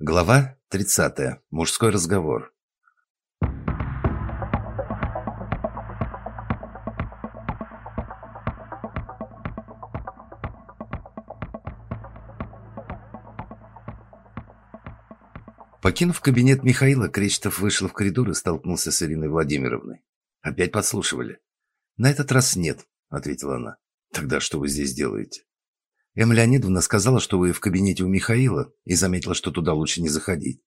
Глава 30. Мужской разговор. Покинув кабинет Михаила, Кречетов вышел в коридор и столкнулся с Ириной Владимировной. «Опять подслушивали?» «На этот раз нет», — ответила она. «Тогда что вы здесь делаете?» Эм Леонидовна сказала, что вы в кабинете у Михаила, и заметила, что туда лучше не заходить.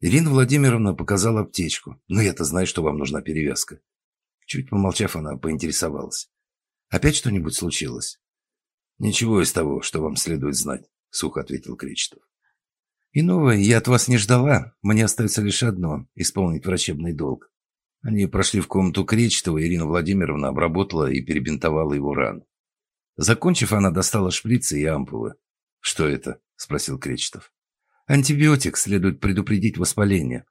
Ирина Владимировна показала аптечку. Но я-то знаю, что вам нужна перевязка. Чуть помолчав, она поинтересовалась. Опять что-нибудь случилось? Ничего из того, что вам следует знать, сухо ответил Кречетов. Иного я от вас не ждала. Мне остается лишь одно – исполнить врачебный долг. Они прошли в комнату Кречетова, Ирина Владимировна обработала и перебинтовала его рану. Закончив, она достала шприцы и ампулы. «Что это?» – спросил Кречетов. «Антибиотик, следует предупредить воспаление».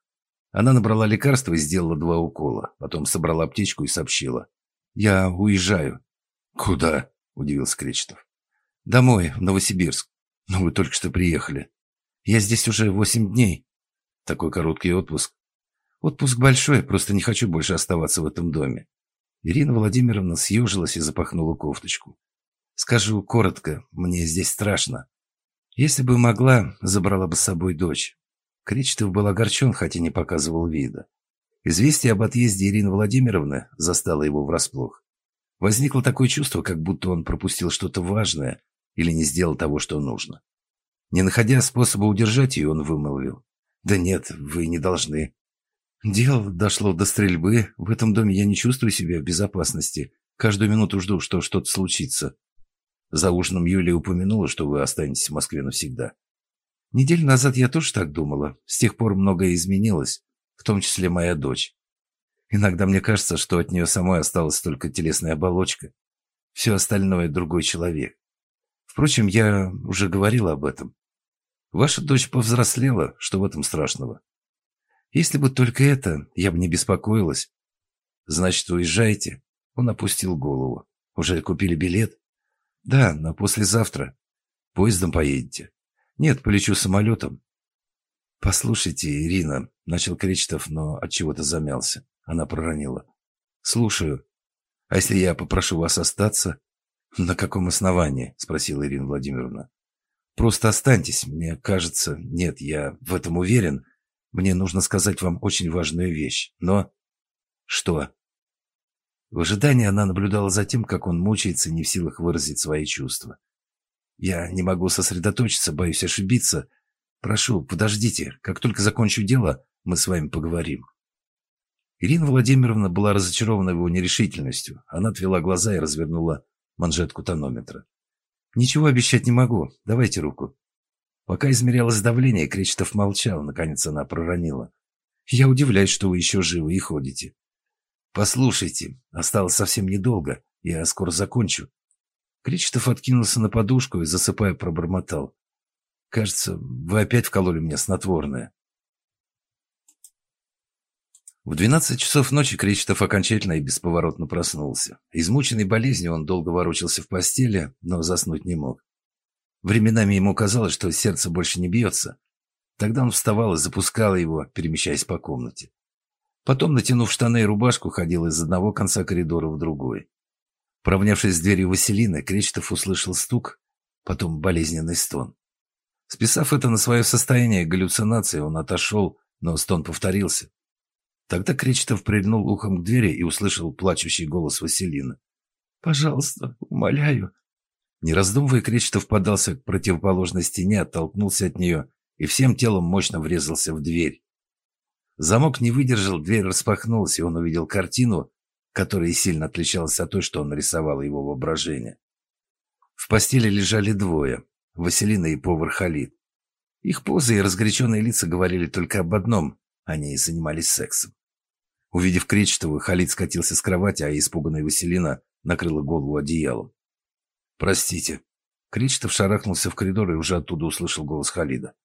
Она набрала лекарство и сделала два укола. Потом собрала аптечку и сообщила. «Я уезжаю». «Куда?» – удивился Кречетов. «Домой, в Новосибирск. Но вы только что приехали. Я здесь уже восемь дней». «Такой короткий отпуск». «Отпуск большой, просто не хочу больше оставаться в этом доме». Ирина Владимировна съежилась и запахнула кофточку. Скажу коротко, мне здесь страшно. Если бы могла, забрала бы с собой дочь. Кречетов был огорчен, хотя не показывал вида. Известие об отъезде Ирины Владимировны застало его врасплох. Возникло такое чувство, как будто он пропустил что-то важное или не сделал того, что нужно. Не находя способа удержать ее, он вымолвил. «Да нет, вы не должны. Дело дошло до стрельбы. В этом доме я не чувствую себя в безопасности. Каждую минуту жду, что что-то случится. За ужином Юлия упомянула, что вы останетесь в Москве навсегда. Неделю назад я тоже так думала. С тех пор многое изменилось, в том числе моя дочь. Иногда мне кажется, что от нее самой осталась только телесная оболочка. Все остальное – другой человек. Впрочем, я уже говорила об этом. Ваша дочь повзрослела, что в этом страшного? Если бы только это, я бы не беспокоилась. Значит, уезжаете? Он опустил голову. Уже купили билет? Да, на послезавтра. Поездом поедете? Нет, полечу самолетом. Послушайте, Ирина, начал Кречетов, но от чего-то замялся. Она проронила. Слушаю. А если я попрошу вас остаться? На каком основании? спросила Ирина Владимировна. Просто останьтесь, мне кажется. Нет, я в этом уверен. Мне нужно сказать вам очень важную вещь. Но... Что? В ожидании она наблюдала за тем, как он мучается, не в силах выразить свои чувства. «Я не могу сосредоточиться, боюсь ошибиться. Прошу, подождите. Как только закончу дело, мы с вами поговорим». Ирина Владимировна была разочарована его нерешительностью. Она отвела глаза и развернула манжетку тонометра. «Ничего обещать не могу. Давайте руку». Пока измерялось давление, Кречетов молчал. Наконец она проронила. «Я удивляюсь, что вы еще живы и ходите. «Послушайте, осталось совсем недолго, я скоро закончу». Кречетов откинулся на подушку и, засыпая, пробормотал. «Кажется, вы опять вкололи мне снотворное». В двенадцать часов ночи Кречетов окончательно и бесповоротно проснулся. Измученный болезнью он долго ворочался в постели, но заснуть не мог. Временами ему казалось, что сердце больше не бьется. Тогда он вставал и запускал его, перемещаясь по комнате. Потом, натянув штаны и рубашку, ходил из одного конца коридора в другой. Провнявшись с дверью Василины, Кречетов услышал стук, потом болезненный стон. Списав это на свое состояние галлюцинации, он отошел, но стон повторился. Тогда Кречетов прильнул ухом к двери и услышал плачущий голос Василины. «Пожалуйста, умоляю». Не раздумывая, Кречетов подался к противоположной стене, оттолкнулся от нее и всем телом мощно врезался в дверь. Замок не выдержал, дверь распахнулась, и он увидел картину, которая сильно отличалась от той, что он нарисовал его воображение. В постели лежали двое – Василина и повар Халид. Их позы и разгоряченные лица говорили только об одном – они занимались сексом. Увидев Кречетова, Халид скатился с кровати, а испуганная Василина накрыла голову одеялом. «Простите». Кречетов шарахнулся в коридор и уже оттуда услышал голос Халида.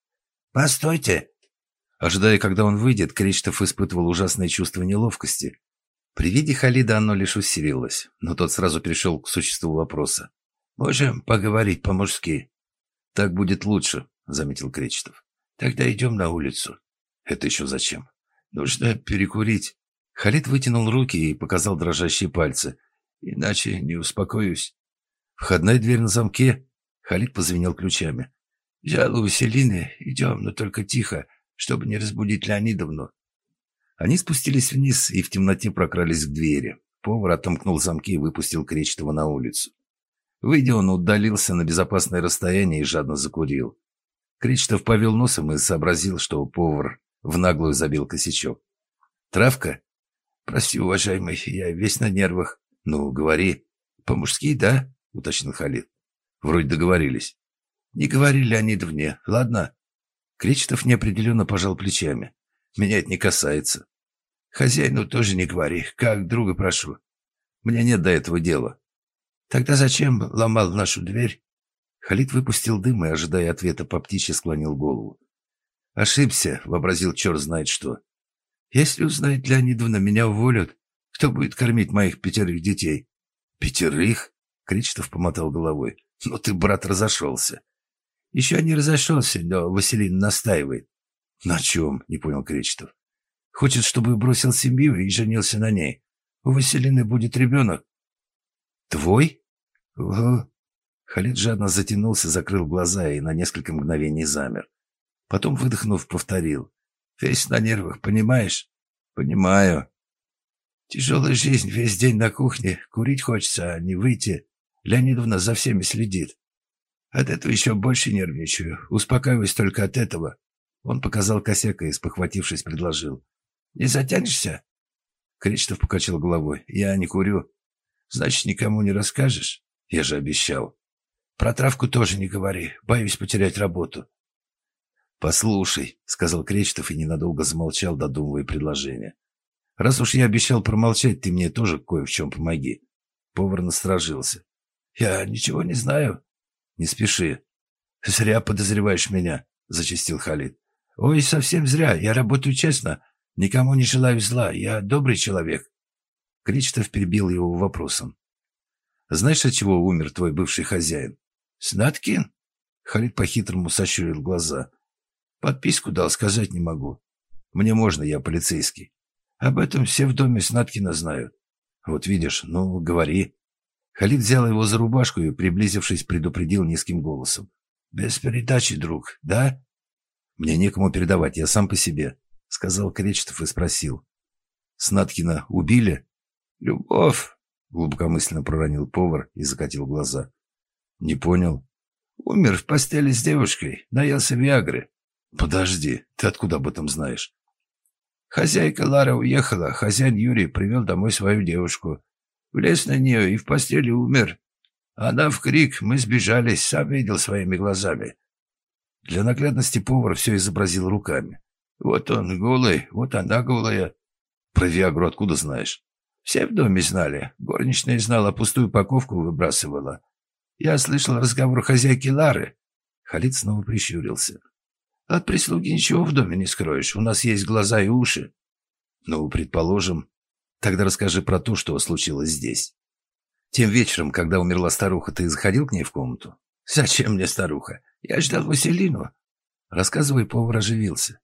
«Постойте!» Ожидая, когда он выйдет, Кречетов испытывал ужасное чувство неловкости. При виде Халида оно лишь усилилось, но тот сразу перешел к существу вопроса. «Можем поговорить по-мужски?» «Так будет лучше», — заметил Кречетов. Тогда идем на улицу. Это еще зачем? Нужно перекурить. Халид вытянул руки и показал дрожащие пальцы. Иначе не успокоюсь. Входная дверь на замке. Халид позвенел ключами. Взял у Василины. Идем, но только тихо, чтобы не разбудить Леонидовну. Они спустились вниз и в темноте прокрались к двери. Повар отомкнул замки и выпустил Кречетова на улицу. Выйдя, он удалился на безопасное расстояние и жадно закурил. Кречетов повел носом и сообразил, что повар в наглую забил косячок. «Травка?» «Прости, уважаемый, я весь на нервах». «Ну, говори». «По-мужски, да?» — уточнил Халид. «Вроде договорились». «Не говори Леонидовне, ладно?» Кречетов неопределенно пожал плечами. «Меня это не касается». «Хозяину тоже не говори, как друга прошу». «Мне нет до этого дела». «Тогда зачем ломал нашу дверь?» Халид выпустил дым и, ожидая ответа, по птичьи склонил голову. «Ошибся», — вообразил черт знает что. «Если узнает Леонидовна, меня уволят. Кто будет кормить моих пятерых детей?» «Пятерых?» — Кричтов помотал головой. «Ну ты, брат, разошелся». «Еще не разошелся, но Василин настаивает». «На чем?» — не понял Кречетов. «Хочет, чтобы бросил семью и женился на ней. У Василины будет ребенок». «Твой?» «Угу». Халид жадно затянулся, закрыл глаза и на несколько мгновений замер. Потом, выдохнув, повторил. «Весь на нервах, понимаешь?» «Понимаю». «Тяжелая жизнь, весь день на кухне. Курить хочется, а не выйти. Леонидовна за всеми следит. От этого еще больше нервничаю. Успокаиваюсь только от этого». Он показал косяка и, спохватившись, предложил. «Не затянешься?» Кречетов покачал головой. «Я не курю». «Значит, никому не расскажешь?» «Я же обещал». Про травку тоже не говори. Боюсь потерять работу. «Послушай», — сказал Кречетов и ненадолго замолчал, додумывая предложение. «Раз уж я обещал промолчать, ты мне тоже кое в чем помоги». Повар насторожился. «Я ничего не знаю». «Не спеши». «Зря подозреваешь меня», — зачастил Халид. «Ой, совсем зря. Я работаю честно. Никому не желаю зла. Я добрый человек». Кречетов перебил его вопросом. «Знаешь, от чего умер твой бывший хозяин?» «Снаткин?» Халид по-хитрому сощурил глаза. «Подписку дал, сказать не могу. Мне можно, я полицейский. Об этом все в доме Снаткина знают». «Вот видишь, ну, говори». Халид взял его за рубашку и, приблизившись, предупредил низким голосом. «Без передачи, друг, да?» «Мне некому передавать, я сам по себе», — сказал Кречетов и спросил. «Снаткина убили?» «Любовь», — глубокомысленно проронил повар и закатил глаза. «Не понял». «Умер в постели с девушкой, наелся Виагры». «Подожди, ты откуда об этом знаешь?» Хозяйка Лара уехала, хозяин Юрий привел домой свою девушку. Влез на нее и в постели умер. Она в крик, мы сбежались, сам видел своими глазами. Для наглядности повар все изобразил руками. Вот он голый, вот она голая. Про Виагру откуда знаешь? Все в доме знали. Горничная знала, пустую упаковку выбрасывала. Я слышал разговор хозяйки Лары. Халид снова прищурился. От прислуги ничего в доме не скроешь. У нас есть глаза и уши. Ну, предположим. Тогда расскажи про то, что случилось здесь. Тем вечером, когда умерла старуха, ты заходил к ней в комнату? Зачем мне старуха? Я ждал Василину. Рассказывай, повар оживился.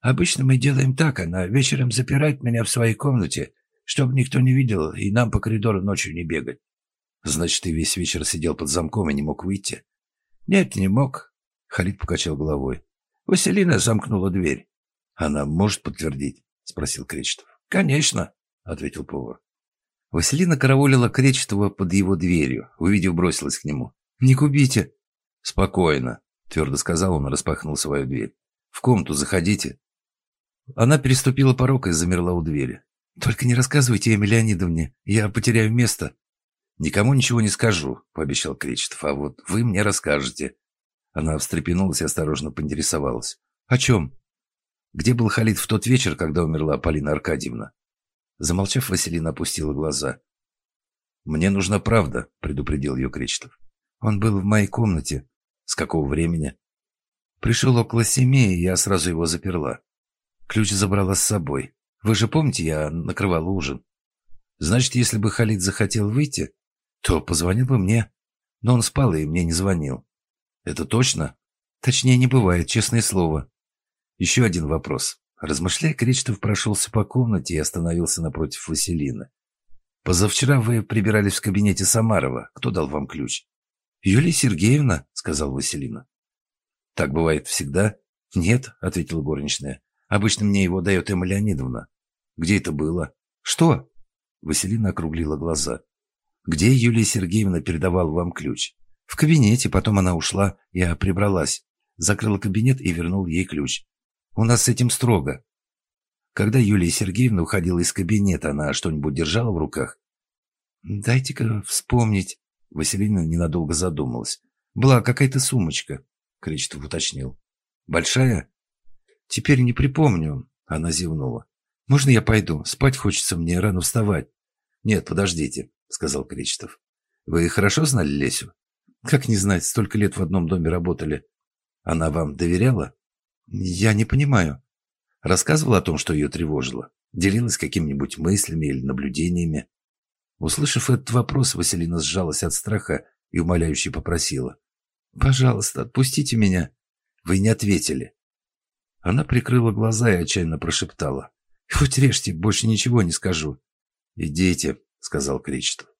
Обычно мы делаем так. Она вечером запирает меня в своей комнате, чтобы никто не видел, и нам по коридору ночью не бегать. Значит, ты весь вечер сидел под замком и не мог выйти? Нет, не мог. Халид покачал головой. Василина замкнула дверь. Она может подтвердить? Спросил Кречетов. Конечно, ответил повар. Василина караулила Кречетова под его дверью. Увидев, бросилась к нему. «Не губите!» «Спокойно», — твердо сказал он распахнул свою дверь. «В комнату заходите». Она переступила порог и замерла у двери. «Только не рассказывайте Эми Леонидовне, я потеряю место». «Никому ничего не скажу», — пообещал Кречетов. «А вот вы мне расскажете». Она встрепенулась и осторожно поинтересовалась. «О чем?» «Где был Халид в тот вечер, когда умерла Полина Аркадьевна?» Замолчав, Василина опустила глаза. «Мне нужна правда», — предупредил ее Кречетов. «Он был в моей комнате». «С какого времени?» «Пришел около семи, и я сразу его заперла. Ключ забрала с собой. Вы же помните, я накрывала ужин. Значит, если бы Халид захотел выйти, то позвонил бы мне. Но он спал и мне не звонил. Это точно? Точнее не бывает, честное слово. Еще один вопрос. Размышляя, Кречетов прошелся по комнате и остановился напротив Василины. «Позавчера вы прибирались в кабинете Самарова. Кто дал вам ключ?» «Юлия Сергеевна», — сказал Василина. «Так бывает всегда?» «Нет», — ответила горничная. «Обычно мне его дает Эмма Леонидовна». «Где это было?» «Что?» Василина округлила глаза. «Где Юлия Сергеевна передавала вам ключ?» «В кабинете, потом она ушла, я прибралась. Закрыла кабинет и вернул ей ключ. У нас с этим строго. Когда Юлия Сергеевна уходила из кабинета, она что-нибудь держала в руках? Дайте-ка вспомнить. Василина ненадолго задумалась. Была какая-то сумочка, Кречетов уточнил. Большая? Теперь не припомню. Она зевнула. Можно я пойду? Спать хочется мне, рано вставать. Нет, подождите, сказал Кречетов. Вы хорошо знали Лесю? Как не знать, столько лет в одном доме работали. Она вам доверяла? «Я не понимаю». Рассказывала о том, что ее тревожило? Делилась какими-нибудь мыслями или наблюдениями? Услышав этот вопрос, Василина сжалась от страха и умоляюще попросила. «Пожалуйста, отпустите меня». Вы не ответили. Она прикрыла глаза и отчаянно прошептала. «Хоть режьте, больше ничего не скажу». «Идите», — сказал Кречетов.